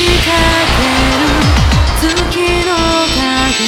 仕掛ける月の影。